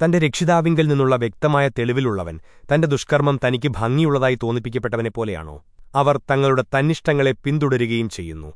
തന്റെ രക്ഷിതാവിങ്കിൽ നിന്നുള്ള വ്യക്തമായ തെളിവിലുള്ളവൻ തന്റെ ദുഷ്കർമ്മം തനിക്ക് ഭംഗിയുള്ളതായി തോന്നിപ്പിക്കപ്പെട്ടവനെപ്പോലെയാണോ അവർ തങ്ങളുടെ തന്നിഷ്ടങ്ങളെ പിന്തുടരുകയും ചെയ്യുന്നു.